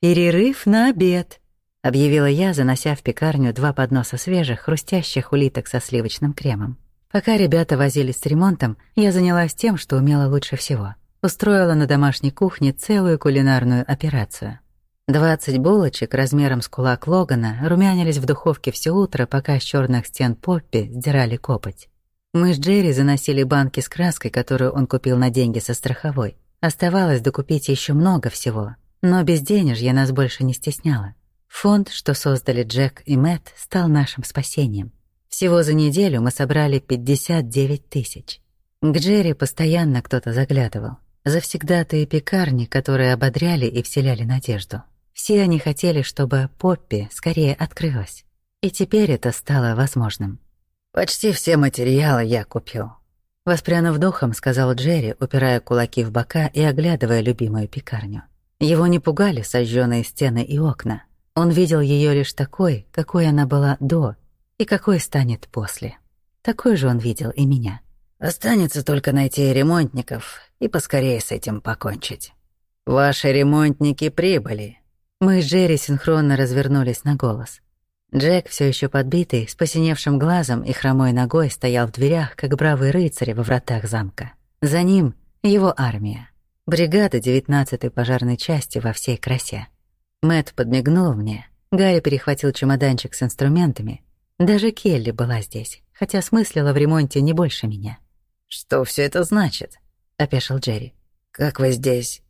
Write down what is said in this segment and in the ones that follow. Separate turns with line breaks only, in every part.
«Перерыв на обед», — объявила я, занося в пекарню два подноса свежих, хрустящих улиток со сливочным кремом. Пока ребята возились с ремонтом, я занялась тем, что умела лучше всего. Устроила на домашней кухне целую кулинарную операцию. Двадцать булочек размером с кулак Логана румянились в духовке все утро, пока с черных стен Поппи сдирали копоть. Мы с Джерри заносили банки с краской, которую он купил на деньги со страховой. Оставалось докупить еще много всего, но без безденежье нас больше не стесняло. Фонд, что создали Джек и Мэтт, стал нашим спасением. Всего за неделю мы собрали 59 тысяч. К Джерри постоянно кто-то заглядывал. Завсегдатые пекарни, которые ободряли и вселяли надежду. Все они хотели, чтобы Поппи скорее открылась. И теперь это стало возможным.
«Почти все материалы я купил», —
воспрянув духом, сказал Джерри, упирая кулаки в бока и оглядывая любимую пекарню. Его не пугали сожженные стены и окна. Он видел ее лишь такой, какой она была до и какой станет после. Такой же он видел и меня.
Останется только найти ремонтников и поскорее с этим покончить.
Ваши ремонтники прибыли. Мы с Джерри синхронно развернулись на голос. Джек, все еще подбитый, с посиневшим глазом и хромой ногой, стоял в дверях, как бравый рыцарь во вратах замка. За ним его армия. Бригада 19-й пожарной части во всей красе. Мэт подмигнул мне. Гарри перехватил чемоданчик с инструментами. Даже Келли была здесь, хотя смыслила в ремонте не больше меня.
«Что все это значит?»
— опешил Джерри.
«Как вы здесь?»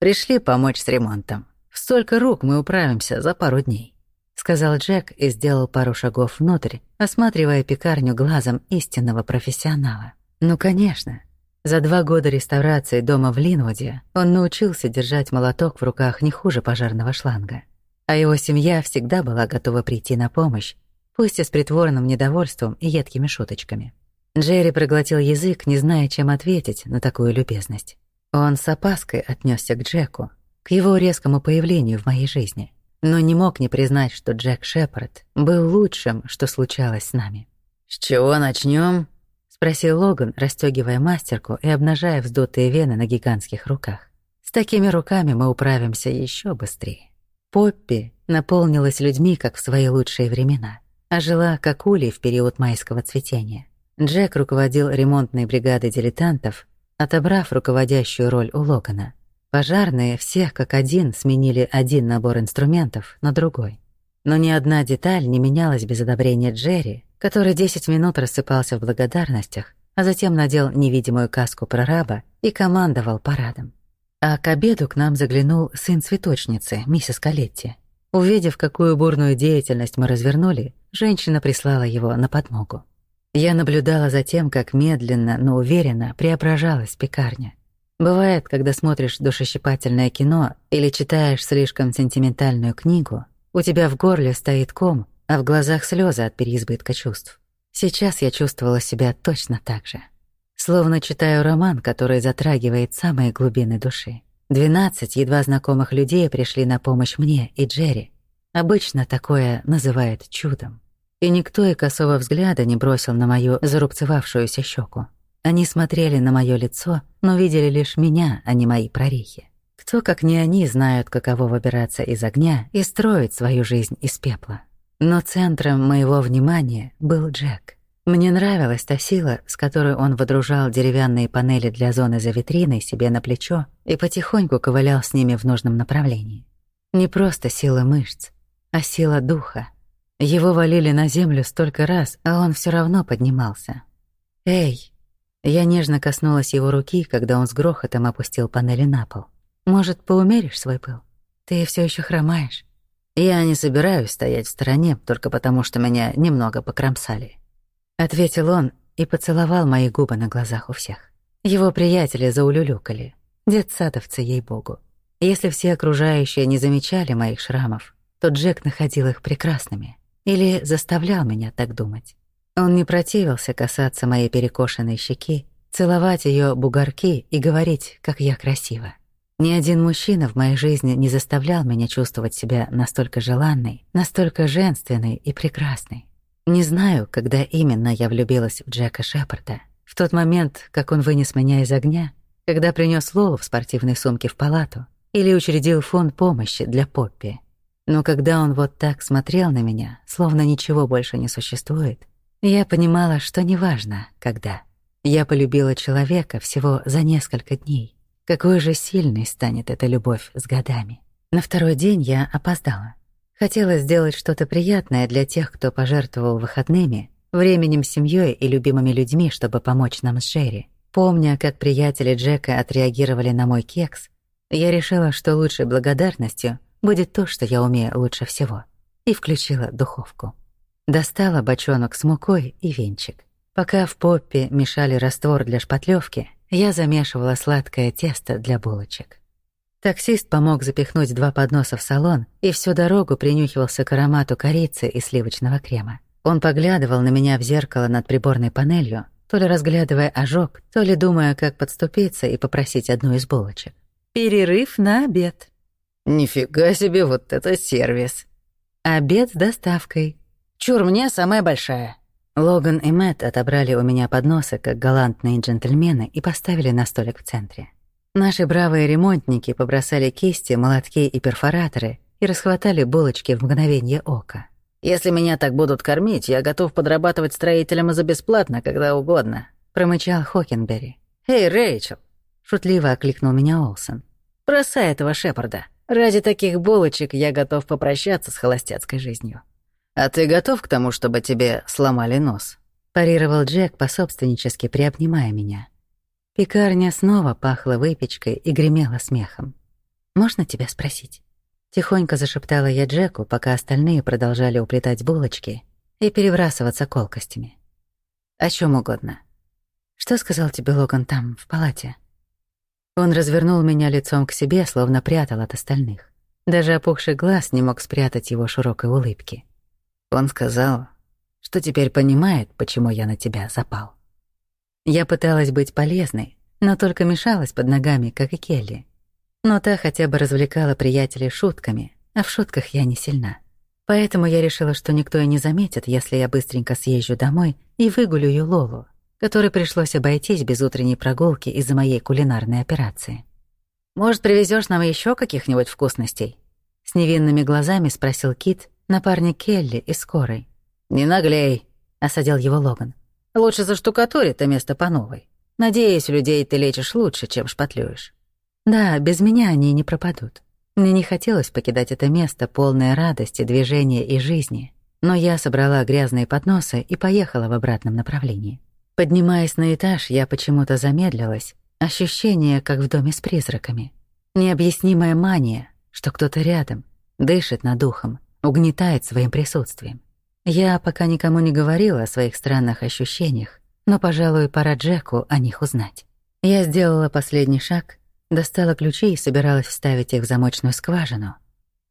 «Пришли помочь с ремонтом. В столько рук мы управимся за пару дней», — сказал Джек и сделал пару шагов внутрь, осматривая пекарню глазом истинного профессионала. «Ну, конечно, за два года реставрации дома в Линвуде он научился держать молоток в руках не хуже пожарного шланга. А его семья всегда была готова прийти на помощь, пусть и с притворным недовольством и едкими шуточками. Джерри проглотил язык, не зная, чем ответить на такую любезность. Он с опаской отнесся к Джеку, к его резкому появлению в моей жизни, но не мог не признать, что Джек Шепард был лучшим, что случалось с нами.
«С чего начнем?
Спросил Логан, расстегивая мастерку и обнажая вздутые вены на гигантских руках. С такими руками мы управимся еще быстрее. Поппи наполнилась людьми, как в свои лучшие времена, а жила как улей в период майского цветения. Джек руководил ремонтной бригадой дилетантов, отобрав руководящую роль у Логана. Пожарные всех как один сменили один набор инструментов на другой. Но ни одна деталь не менялась без одобрения Джерри, который 10 минут рассыпался в благодарностях, а затем надел невидимую каску прораба и командовал парадом. А к обеду к нам заглянул сын цветочницы, миссис Калетти. Увидев, какую бурную деятельность мы развернули, женщина прислала его на подмогу. Я наблюдала за тем, как медленно, но уверенно преображалась пекарня. Бывает, когда смотришь душещипательное кино или читаешь слишком сентиментальную книгу, у тебя в горле стоит ком, а в глазах слезы от переизбытка чувств. Сейчас я чувствовала себя точно так же. Словно читаю роман, который затрагивает самые глубины души. Двенадцать едва знакомых людей пришли на помощь мне и Джерри. Обычно такое называют чудом. И никто и косого взгляда не бросил на мою зарубцевавшуюся щеку. Они смотрели на мое лицо, но видели лишь меня, а не мои прорехи. Кто, как не они, знают, каково выбираться из огня и строить свою жизнь из пепла. Но центром моего внимания был Джек. Мне нравилась та сила, с которой он водружал деревянные панели для зоны за витриной себе на плечо и потихоньку ковылял с ними в нужном направлении. Не просто сила мышц, а сила духа. Его валили на землю столько раз, а он все равно поднимался. «Эй!» Я нежно коснулась его руки, когда он с грохотом опустил панели на пол. «Может, поумеришь свой пыл? Ты все еще хромаешь?»
«Я не собираюсь стоять в стороне только потому, что меня немного покромсали», —
ответил он и поцеловал мои губы на глазах у всех. Его приятели заулюлюкали, детсадовцы, ей-богу. Если все окружающие не замечали моих шрамов, то Джек находил их прекрасными или заставлял меня так думать. Он не противился касаться моей перекошенной щеки, целовать ее бугорки и говорить, как я красива. Ни один мужчина в моей жизни не заставлял меня чувствовать себя настолько желанной, настолько женственной и прекрасной. Не знаю, когда именно я влюбилась в Джека Шепарда. В тот момент, как он вынес меня из огня, когда принес Лолу в спортивной сумке в палату, или учредил фонд помощи для Поппи. Но когда он вот так смотрел на меня, словно ничего больше не существует, я понимала, что неважно, когда. Я полюбила человека всего за несколько дней. Какой же сильной станет эта любовь с годами. На второй день я опоздала. Хотела сделать что-то приятное для тех, кто пожертвовал выходными, временем с семьей и любимыми людьми, чтобы помочь нам с Шерри. Помня, как приятели Джека отреагировали на мой кекс, я решила, что лучшей благодарностью будет то, что я умею лучше всего, и включила духовку. Достала бочонок с мукой и венчик. Пока в поппе мешали раствор для шпатлевки, я замешивала сладкое тесто для булочек. Таксист помог запихнуть два подноса в салон и всю дорогу принюхивался к аромату корицы и сливочного крема. Он поглядывал на меня в зеркало над приборной панелью, то ли разглядывая ожог, то ли думая, как подступиться и попросить одну из булочек. «Перерыв на обед».
«Нифига себе, вот это сервис!»
«Обед с доставкой».
«Чур, мне самая большая».
Логан и Мэтт отобрали у меня подносы, как галантные джентльмены, и поставили на столик в центре. Наши бравые ремонтники побросали кисти, молотки и перфораторы и расхватали булочки в мгновение ока.
«Если меня так будут кормить, я готов подрабатывать строителем за бесплатно, когда угодно», —
промычал Хокенберри.
«Эй, Рэйчел!»
— шутливо окликнул меня Олсон.
«Бросай этого Шепарда. Ради таких булочек я готов попрощаться с холостяцкой жизнью». «А ты готов к тому, чтобы тебе сломали нос?»
— парировал Джек, пособственнически приобнимая меня. Пекарня снова пахла выпечкой и гремела смехом. «Можно тебя спросить?» Тихонько зашептала я Джеку, пока остальные продолжали уплетать булочки и перебрасываться колкостями. «О чем угодно. Что сказал тебе Логан там, в палате?» Он развернул меня лицом к себе, словно прятал от остальных. Даже опухший глаз не мог спрятать его широкой улыбки. Он сказал, что теперь понимает, почему я на тебя запал. Я пыталась быть полезной, но только мешалась под ногами, как и Келли. Но та хотя бы развлекала приятелей шутками, а в шутках я не сильна. Поэтому я решила, что никто и не заметит, если я быстренько съезжу домой и выгулю Лолу, которой пришлось обойтись без утренней прогулки из-за моей кулинарной операции. «Может, привезешь нам еще каких-нибудь вкусностей?» С невинными глазами спросил Кит, напарник Келли из скорой.
«Не наглей», —
осадил его Логан.
«Лучше заштукатури это место по новой. Надеюсь, людей ты лечишь лучше, чем шпатлюешь».
Да, без меня они не пропадут. Мне не хотелось покидать это место, полное радости, движения и жизни. Но я собрала грязные подносы и поехала в обратном направлении. Поднимаясь на этаж, я почему-то замедлилась. Ощущение, как в доме с призраками. Необъяснимая мания, что кто-то рядом, дышит над духом, угнетает своим присутствием. Я пока никому не говорила о своих странных ощущениях, но, пожалуй, пора Джеку о них узнать. Я сделала последний шаг Достала ключи и собиралась вставить их в замочную скважину.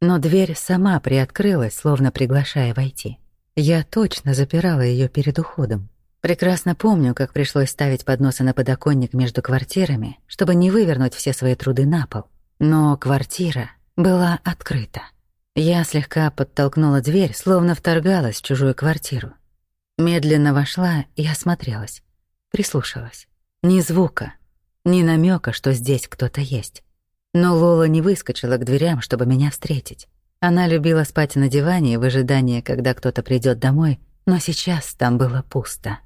Но дверь сама приоткрылась, словно приглашая войти. Я точно запирала ее перед уходом. Прекрасно помню, как пришлось ставить подносы на подоконник между квартирами, чтобы не вывернуть все свои труды на пол. Но квартира была открыта. Я слегка подтолкнула дверь, словно вторгалась в чужую квартиру. Медленно вошла и осмотрелась. Прислушалась. Ни звука, ни намека, что здесь кто-то есть. Но Лола не выскочила к дверям, чтобы меня встретить. Она любила спать на диване в ожидании, когда кто-то придет домой, но сейчас там было пусто.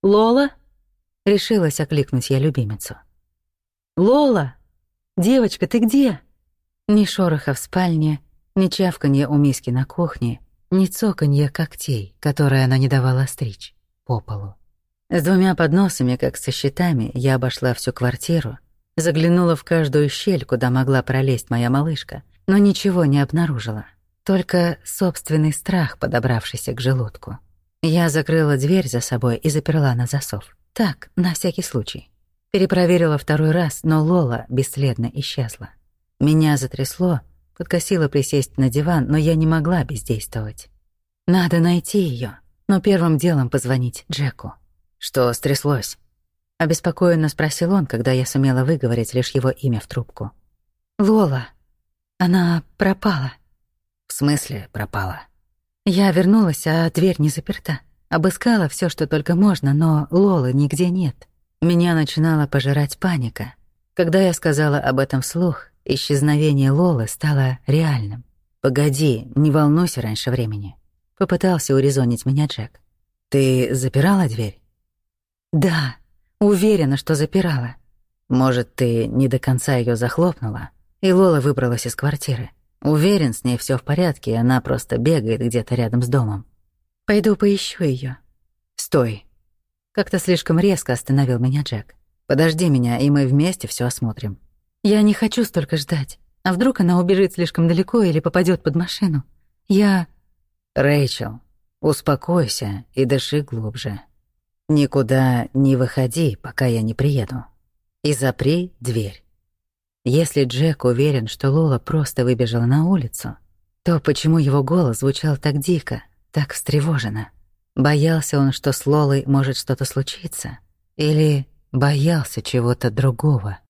«Лола?» — решилась окликнуть я любимицу. «Лола! Девочка, ты где?» Ни шороха в спальне, ни чавканье у миски на кухне, ни цоканье когтей, которые она не давала стричь, по полу. С двумя подносами, как со щитами, я обошла всю квартиру, заглянула в каждую щель, куда могла пролезть моя малышка, но ничего не обнаружила. Только собственный страх, подобравшийся к желудку. Я закрыла дверь за собой и заперла на засов. Так, на всякий случай. Перепроверила второй раз, но Лола бесследно исчезла. Меня затрясло, подкосило присесть на диван, но я не могла бездействовать. Надо найти ее, но первым делом позвонить Джеку.
«Что стряслось?»
— обеспокоенно спросил он, когда я сумела выговорить лишь его имя в трубку. «Лола. Она пропала».
«В смысле пропала?»
Я вернулась, а дверь не заперта. Обыскала все, что только можно, но Лолы нигде нет. Меня начинала пожирать паника. Когда я сказала об этом вслух, Исчезновение Лолы стало реальным. «Погоди, не волнуйся раньше времени», — попытался урезонить меня Джек. «Ты запирала дверь?»
«Да, уверена, что запирала».
«Может, ты не до конца ее захлопнула, и Лола выбралась из квартиры. Уверен, с ней все в порядке, и она просто бегает где-то рядом с домом».
«Пойду поищу ее.
«Стой!» Как-то слишком резко остановил меня Джек. «Подожди меня, и мы вместе все осмотрим».
«Я не хочу столько ждать. А вдруг она убежит слишком далеко или попадет под машину? Я...
Рэйчел, успокойся и дыши глубже. Никуда не выходи, пока я не приеду. И запри дверь. Если Джек уверен, что Лола просто выбежала на улицу, то почему его голос звучал так дико, так встревоженно? Боялся он, что с Лолой может что-то случиться? Или боялся чего-то другого?